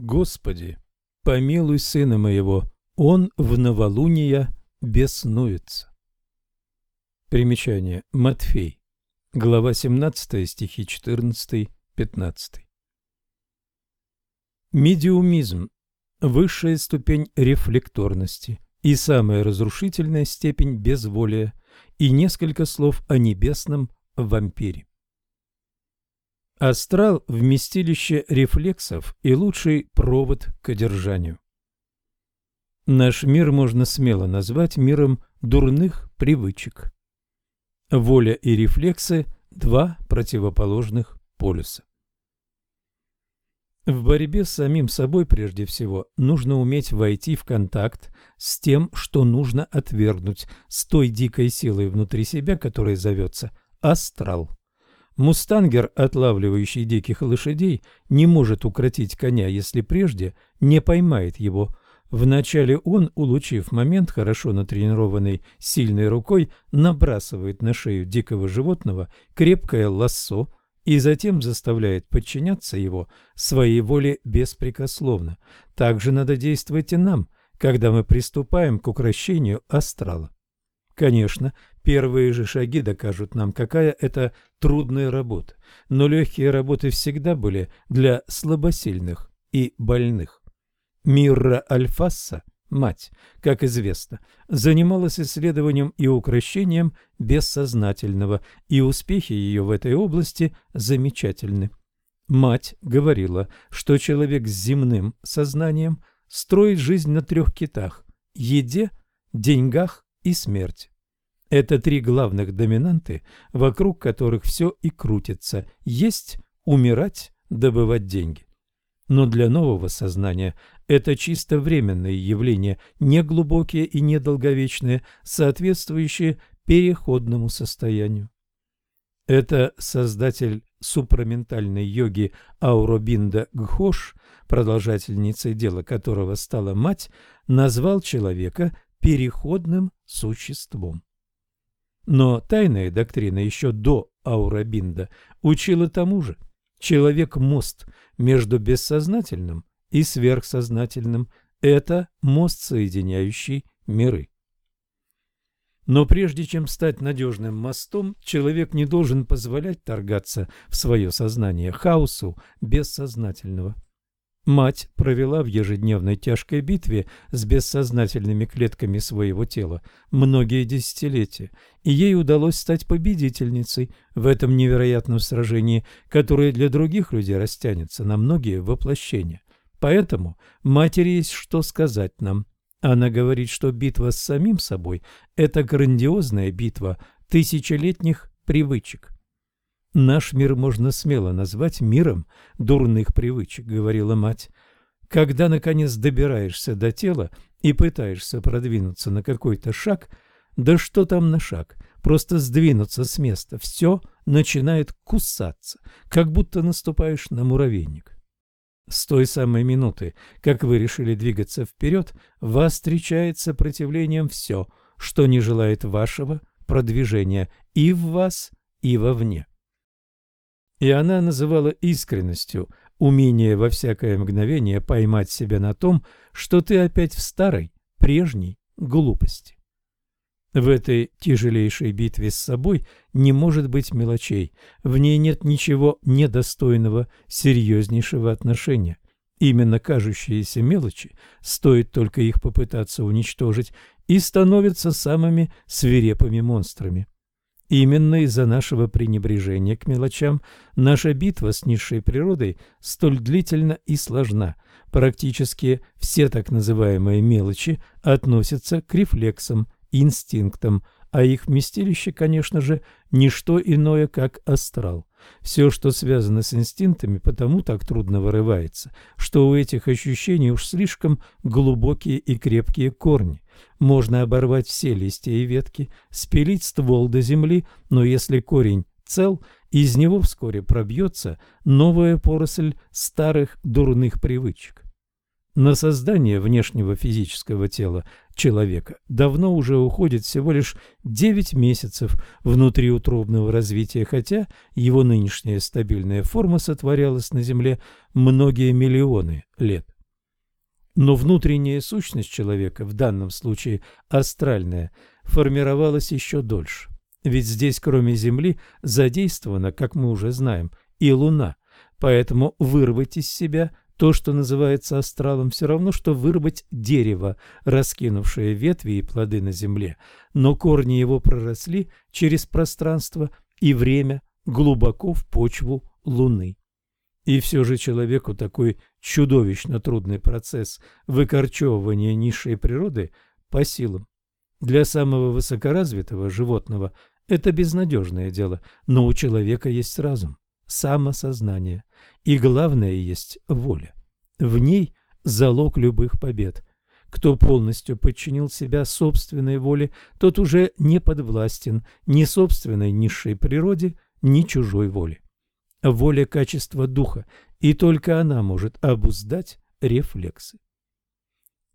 Господи, помилуй сына моего, он в новолуния беснуется. Примечание. Матфей. Глава 17, стихи 14-15. Медиумизм – высшая ступень рефлекторности и самая разрушительная степень безволия, и несколько слов о небесном вампире. Астрал – вместилище рефлексов и лучший провод к одержанию. Наш мир можно смело назвать миром дурных привычек. Воля и рефлексы – два противоположных полюса. В борьбе с самим собой прежде всего нужно уметь войти в контакт с тем, что нужно отвергнуть, с той дикой силой внутри себя, которая зовется астрал. Мустангер, отлавливающий диких лошадей, не может укротить коня, если прежде не поймает его. Вначале он, улучив момент, хорошо натренированной сильной рукой, набрасывает на шею дикого животного крепкое лассо и затем заставляет подчиняться его своей воле беспрекословно. Так же надо действовать и нам, когда мы приступаем к укрощению астрала. Конечно, первые же шаги докажут нам, какая это трудная работа, но легкие работы всегда были для слабосильных и больных. Мирра Альфасса, мать, как известно, занималась исследованием и укрощением бессознательного, и успехи ее в этой области замечательны. Мать говорила, что человек с земным сознанием строит жизнь на трех китах – еде, деньгах и смерть. Это три главных доминанты, вокруг которых все и крутится – есть, умирать, добывать деньги. Но для нового сознания это чисто временные явления, неглубокие и недолговечные, соответствующие переходному состоянию. Это создатель супраментальной йоги Ауробинда Гхош, продолжательницей дела которого стала мать, назвал человека переходным существом. Но тайная доктрина еще до Аурабинда учила тому же. Человек – мост между бессознательным и сверхсознательным. Это мост, соединяющий миры. Но прежде чем стать надежным мостом, человек не должен позволять торгаться в свое сознание хаосу бессознательного. Мать провела в ежедневной тяжкой битве с бессознательными клетками своего тела многие десятилетия, и ей удалось стать победительницей в этом невероятном сражении, которое для других людей растянется на многие воплощения. Поэтому матери есть что сказать нам. Она говорит, что битва с самим собой – это грандиозная битва тысячелетних привычек. Наш мир можно смело назвать миром дурных привычек, говорила мать. Когда, наконец, добираешься до тела и пытаешься продвинуться на какой-то шаг, да что там на шаг, просто сдвинуться с места, все начинает кусаться, как будто наступаешь на муравейник. С той самой минуты, как вы решили двигаться вперед, вас встречает сопротивлением все, что не желает вашего продвижения и в вас, и вовне. И она называла искренностью умение во всякое мгновение поймать себя на том, что ты опять в старой, прежней глупости. В этой тяжелейшей битве с собой не может быть мелочей, в ней нет ничего недостойного серьезнейшего отношения. Именно кажущиеся мелочи, стоит только их попытаться уничтожить, и становятся самыми свирепыми монстрами. Именно из-за нашего пренебрежения к мелочам наша битва с низшей природой столь длительна и сложна. Практически все так называемые мелочи относятся к рефлексам, инстинктам, а их вместилище, конечно же, не что иное, как астрал. Все, что связано с инстинктами, потому так трудно вырывается, что у этих ощущений уж слишком глубокие и крепкие корни. Можно оборвать все листья и ветки, спилить ствол до земли, но если корень цел, из него вскоре пробьется новая поросль старых дурных привычек. На создание внешнего физического тела человека давно уже уходит всего лишь 9 месяцев внутриутробного развития, хотя его нынешняя стабильная форма сотворялась на Земле многие миллионы лет. Но внутренняя сущность человека, в данном случае астральная, формировалась еще дольше. Ведь здесь, кроме Земли, задействована, как мы уже знаем, и Луна. Поэтому вырвать из себя то, что называется астралом, все равно, что вырвать дерево, раскинувшее ветви и плоды на земле, но корни его проросли через пространство и время глубоко в почву Луны. И все же человеку такой чудовищно трудный процесс выкорчевывания низшей природы по силам. Для самого высокоразвитого животного это безнадежное дело, но у человека есть разум, самосознание, и главное есть воля. В ней залог любых побед. Кто полностью подчинил себя собственной воле, тот уже не подвластен ни собственной низшей природе, ни чужой воле. Воля – качество духа, и только она может обуздать рефлексы.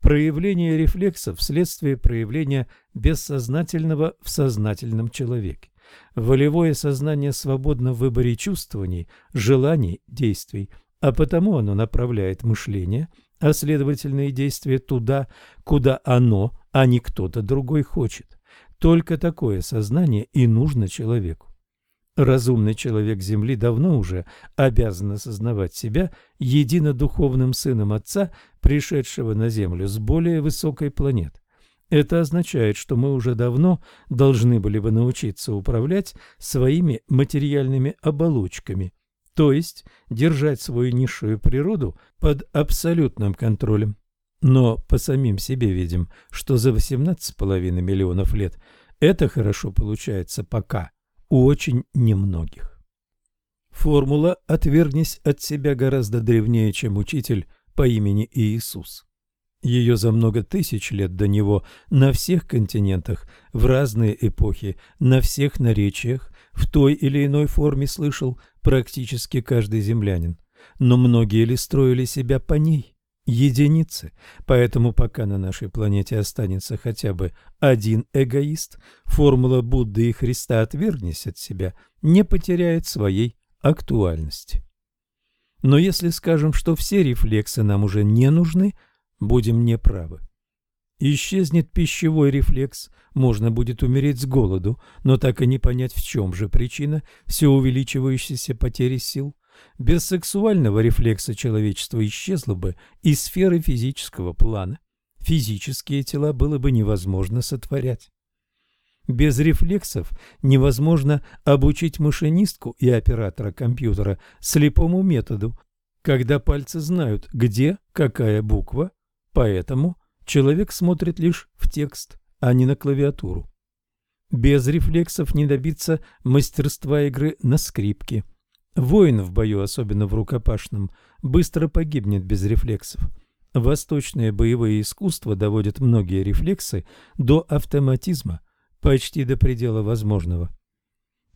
Проявление рефлексов – вследствие проявления бессознательного в сознательном человеке. Волевое сознание свободно в выборе чувствований, желаний, действий, а потому оно направляет мышление, а следовательно и действия туда, куда оно, а не кто-то другой хочет. Только такое сознание и нужно человеку. Разумный человек Земли давно уже обязан осознавать себя единодуховным сыном Отца, пришедшего на Землю с более высокой планеты. Это означает, что мы уже давно должны были бы научиться управлять своими материальными оболочками, то есть держать свою низшую природу под абсолютным контролем. Но по самим себе видим, что за 18,5 миллионов лет это хорошо получается пока у очень немногих. Формула «отвергнись от себя» гораздо древнее, чем учитель по имени Иисус. Ее за много тысяч лет до него на всех континентах, в разные эпохи, на всех наречиях, в той или иной форме слышал практически каждый землянин. Но многие ли строили себя по ней? Единицы. Поэтому пока на нашей планете останется хотя бы один эгоист, формула Будды и Христа «отвергнись от себя» не потеряет своей актуальности. Но если скажем, что все рефлексы нам уже не нужны – будем неправы. Исчезнет пищевой рефлекс, можно будет умереть с голоду, но так и не понять, в чем же причина все увеличивающейся потери сил. Без сексуального рефлекса человечество исчезло бы из сферы физического плана. Физические тела было бы невозможно сотворять. Без рефлексов невозможно обучить машинистку и оператора компьютера слепому методу, когда пальцы знают, где какая буква, Поэтому человек смотрит лишь в текст, а не на клавиатуру. Без рефлексов не добиться мастерства игры на скрипке. Воин в бою, особенно в рукопашном, быстро погибнет без рефлексов. Восточные боевые искусства доводят многие рефлексы до автоматизма, почти до предела возможного.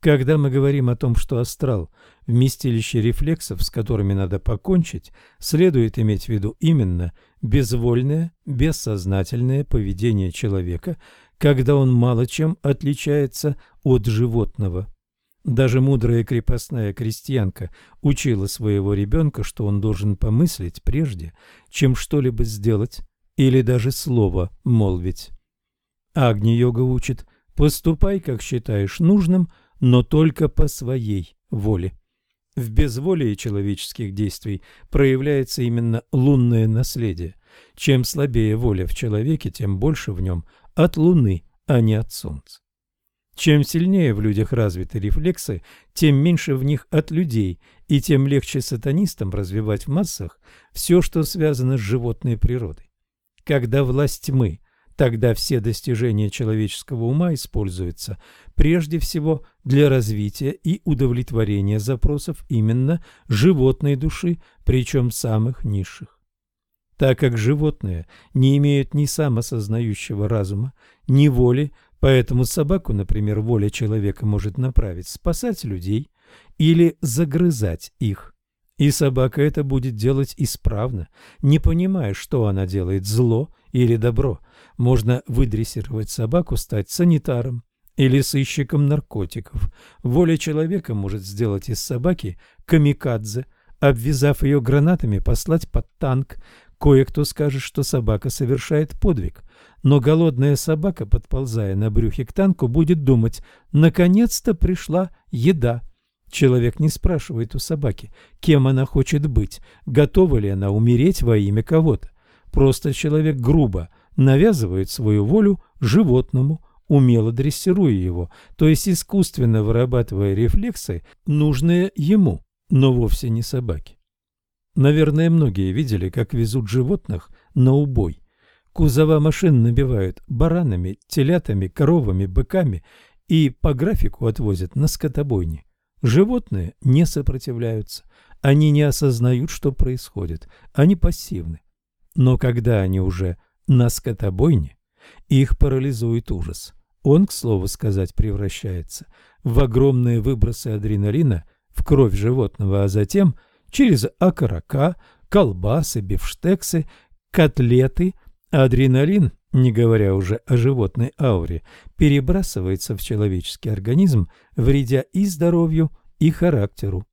Когда мы говорим о том, что астрал – вместилище рефлексов, с которыми надо покончить, следует иметь в виду именно безвольное, бессознательное поведение человека, когда он мало чем отличается от животного. Даже мудрая крепостная крестьянка учила своего ребенка, что он должен помыслить прежде, чем что-либо сделать или даже слово молвить. Агни-йога учит «поступай, как считаешь нужным», но только по своей воле. В безволии человеческих действий проявляется именно лунное наследие. Чем слабее воля в человеке, тем больше в нем от Луны, а не от Солнца. Чем сильнее в людях развиты рефлексы, тем меньше в них от людей, и тем легче сатанистам развивать в массах все, что связано с животной природой. Когда власть тьмы Тогда все достижения человеческого ума используются прежде всего для развития и удовлетворения запросов именно животной души, причем самых низших. Так как животные не имеют ни самосознающего разума, ни воли, поэтому собаку, например, воля человека может направить спасать людей или загрызать их. И собака это будет делать исправно, не понимая, что она делает, зло или добро. Можно выдрессировать собаку стать санитаром или сыщиком наркотиков. Воля человека может сделать из собаки камикадзе, обвязав ее гранатами, послать под танк. Кое-кто скажет, что собака совершает подвиг. Но голодная собака, подползая на брюхе к танку, будет думать «наконец-то пришла еда». Человек не спрашивает у собаки, кем она хочет быть, готова ли она умереть во имя кого-то. Просто человек грубо навязывает свою волю животному, умело дрессируя его, то есть искусственно вырабатывая рефлексы, нужные ему, но вовсе не собаке. Наверное, многие видели, как везут животных на убой. Кузова машин набивают баранами, телятами, коровами, быками и по графику отвозят на скотобойни. Животные не сопротивляются, они не осознают, что происходит, они пассивны. Но когда они уже на скотобойне, их парализует ужас. Он, к слову сказать, превращается в огромные выбросы адреналина в кровь животного, а затем через окорока, колбасы, бифштексы, котлеты, адреналин, не говоря уже о животной ауре, перебрасывается в человеческий организм, вредя и здоровью, и характеру.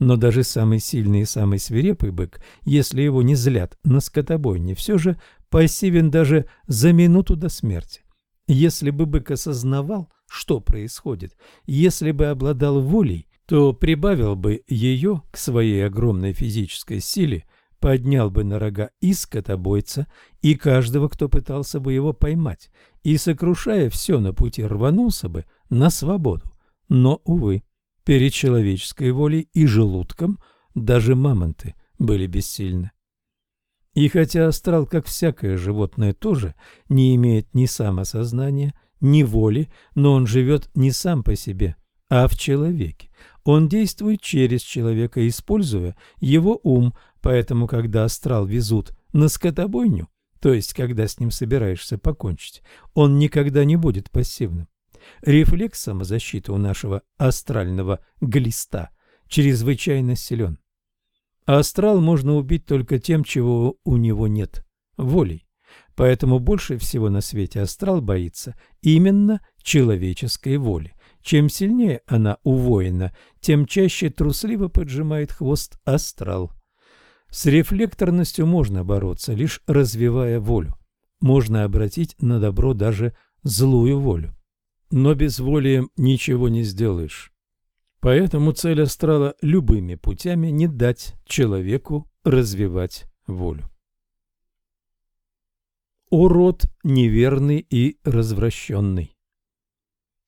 Но даже самый сильный и самый свирепый бык, если его не злят на скотобойне, все же пассивен даже за минуту до смерти. Если бы бык осознавал, что происходит, если бы обладал волей, то прибавил бы ее к своей огромной физической силе, поднял бы на рога и скотобойца, и каждого, кто пытался бы его поймать, и, сокрушая все на пути, рванулся бы на свободу. Но, увы, перед человеческой волей и желудком даже мамонты были бессильны. И хотя астрал, как всякое животное, тоже не имеет ни самосознания, ни воли, но он живет не сам по себе, а в человеке. Он действует через человека, используя его ум, поэтому когда астрал везут на скотобойню, то есть когда с ним собираешься покончить, он никогда не будет пассивным. Рефлекс самозащиты у нашего астрального глиста чрезвычайно силен. Астрал можно убить только тем, чего у него нет – волей. Поэтому больше всего на свете астрал боится именно человеческой воли. Чем сильнее она у тем чаще трусливо поджимает хвост астрал. С рефлекторностью можно бороться, лишь развивая волю. Можно обратить на добро даже злую волю. Но без воли ничего не сделаешь. Поэтому цель астрала любыми путями не дать человеку развивать волю. Урод неверный и развращенный.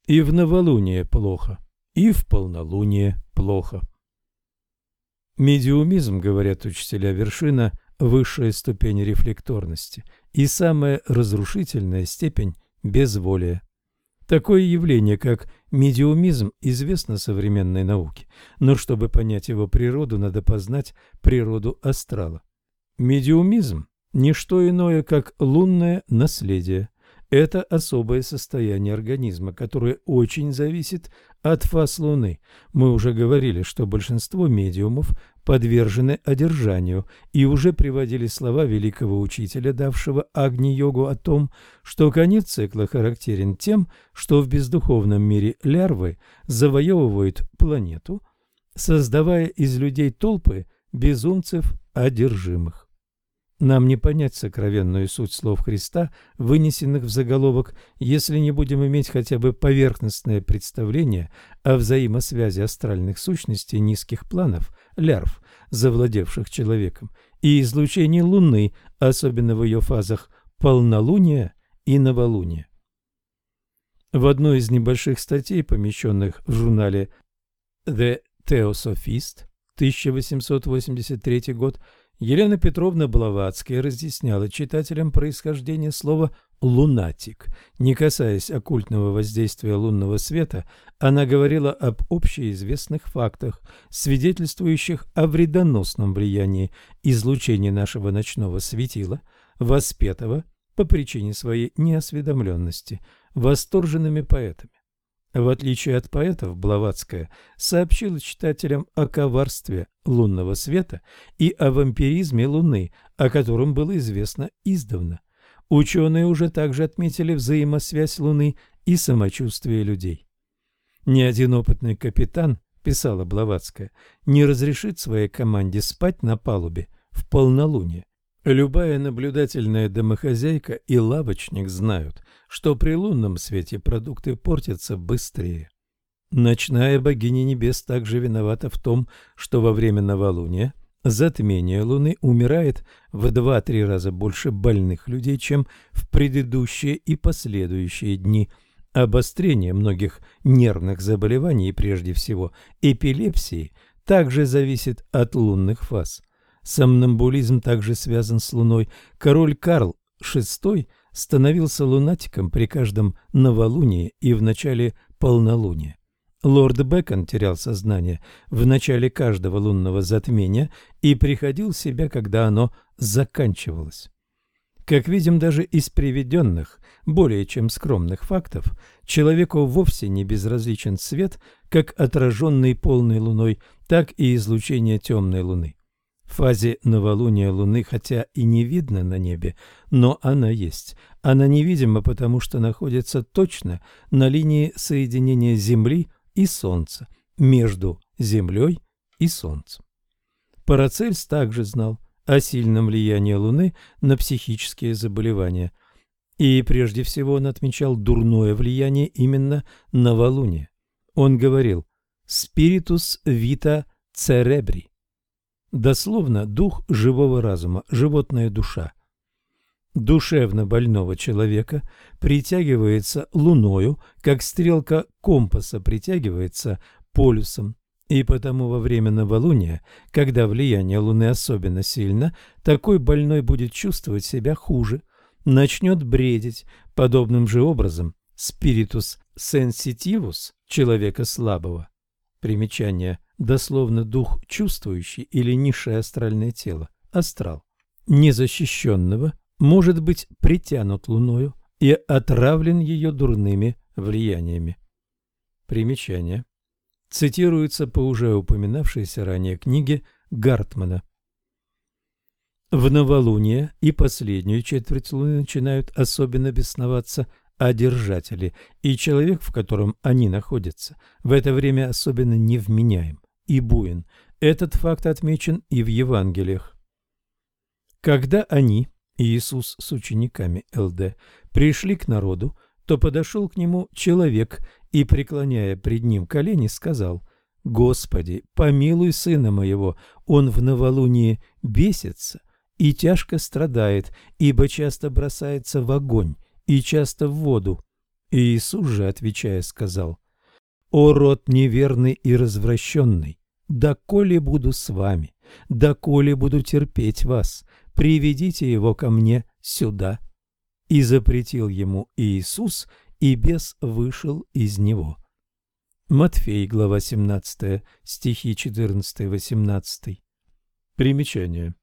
И в новолуние плохо, и в полнолуние плохо. Медиумизм, говорят учителя, вершина – высшая ступень рефлекторности и самая разрушительная степень безволия. Такое явление, как медиумизм, известно современной науке, но чтобы понять его природу, надо познать природу астрала. Медиумизм – не что иное, как лунное наследие, это особое состояние организма, которое очень зависит от фаз Луны. Мы уже говорили, что большинство медиумов подвержены одержанию, и уже приводили слова великого учителя, давшего Агни-йогу о том, что конец цикла характерен тем, что в бездуховном мире лярвы завоевывают планету, создавая из людей толпы безумцев одержимых. Нам не понять сокровенную суть слов Христа, вынесенных в заголовок, если не будем иметь хотя бы поверхностное представление о взаимосвязи астральных сущностей низких планов, лярв, завладевших человеком, и излучении Луны, особенно в ее фазах полнолуния и новолуния. В одной из небольших статей, помещенных в журнале The Theosophist, 1883 год, Елена Петровна Блаватская разъясняла читателям происхождение слова «лунатик». Не касаясь оккультного воздействия лунного света, она говорила об общеизвестных фактах, свидетельствующих о вредоносном влиянии излучения нашего ночного светила, воспетого по причине своей неосведомленности восторженными поэтами. В отличие от поэтов, Блаватская сообщила читателям о коварстве лунного света и о вампиризме Луны, о котором было известно издавна. Ученые уже также отметили взаимосвязь Луны и самочувствие людей. Ни один опытный капитан, писала Блаватская, не разрешит своей команде спать на палубе в полнолуние. Любая наблюдательная домохозяйка и лавочник знают, что при лунном свете продукты портятся быстрее. Ночная богиня небес также виновата в том, что во время новолуния затмение Луны умирает в 2-3 раза больше больных людей, чем в предыдущие и последующие дни. Обострение многих нервных заболеваний, прежде всего эпилепсии, также зависит от лунных фаз. Сомнамбулизм также связан с Луной. Король Карл VI становился лунатиком при каждом новолунии и в начале полнолуния. Лорд Бэкон терял сознание в начале каждого лунного затмения и приходил в себя, когда оно заканчивалось. Как видим, даже из приведенных, более чем скромных фактов, человеку вовсе не безразличен свет, как отраженный полной луной, так и излучение темной луны. В фазе новолуния Луны, хотя и не видно на небе, но она есть. Она невидима, потому что находится точно на линии соединения Земли и Солнца, между Землей и Солнцем. Парацельс также знал о сильном влиянии Луны на психические заболевания. И прежде всего он отмечал дурное влияние именно новолуния. Он говорил «spiritus vita cerebri» дословно дух живого разума, животная душа. Душевно больного человека притягивается луною, как стрелка компаса притягивается полюсом. И потому во время новолуния, когда влияние Луны особенно сильно, такой больной будет чувствовать себя хуже, начнет бредить. Подобным же образом спиритус сенситивус человека слабого. Примечание дословно дух чувствующий или низшее астральное тело, астрал, незащищенного, может быть притянут луною и отравлен ее дурными влияниями. Примечание. Цитируется по уже упоминавшейся ранее книге Гартмана. В новолуние и последнюю четверть луны начинают особенно бесноваться одержатели, и человек, в котором они находятся, в это время особенно невменяем и буин. Этот факт отмечен и в Евангелиях. Когда они, Иисус с учениками ЛД, пришли к народу, то подошел к нему человек и, преклоняя пред ним колени, сказал, «Господи, помилуй сына моего, он в новолуние бесится и тяжко страдает, ибо часто бросается в огонь и часто в воду». Иисус же, отвечая, сказал, «О род неверный и развращенный, доколе буду с вами, доколе буду терпеть вас, приведите его ко мне сюда». И запретил ему Иисус, и бес вышел из него. Матфей, глава 17, стихи 14-18. Примечание.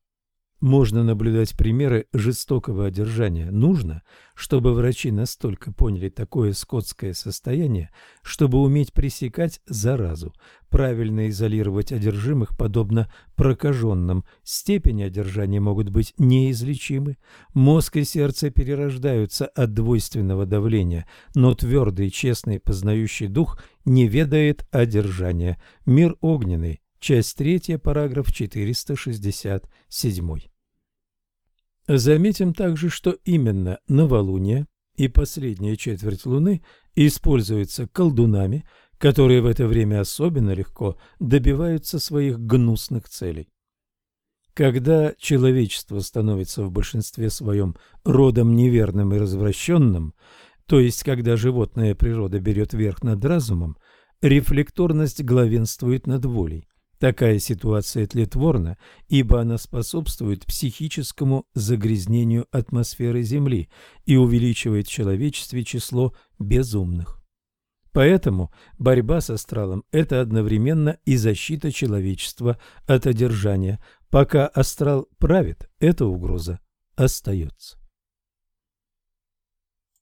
Можно наблюдать примеры жестокого одержания. Нужно, чтобы врачи настолько поняли такое скотское состояние, чтобы уметь пресекать заразу, правильно изолировать одержимых, подобно прокаженным. Степени одержания могут быть неизлечимы. Мозг и сердце перерождаются от двойственного давления, но твердый, честный, познающий дух не ведает одержания. Мир огненный. Часть 3, параграф 467. Заметим также, что именно новолуние и последняя четверть Луны используются колдунами, которые в это время особенно легко добиваются своих гнусных целей. Когда человечество становится в большинстве своем родом неверным и развращенным, то есть когда животная природа берет верх над разумом, рефлекторность главенствует над волей. Такая ситуация тлетворна, ибо она способствует психическому загрязнению атмосферы Земли и увеличивает в человечестве число безумных. Поэтому борьба с астралом – это одновременно и защита человечества от одержания. Пока астрал правит, эта угроза остается.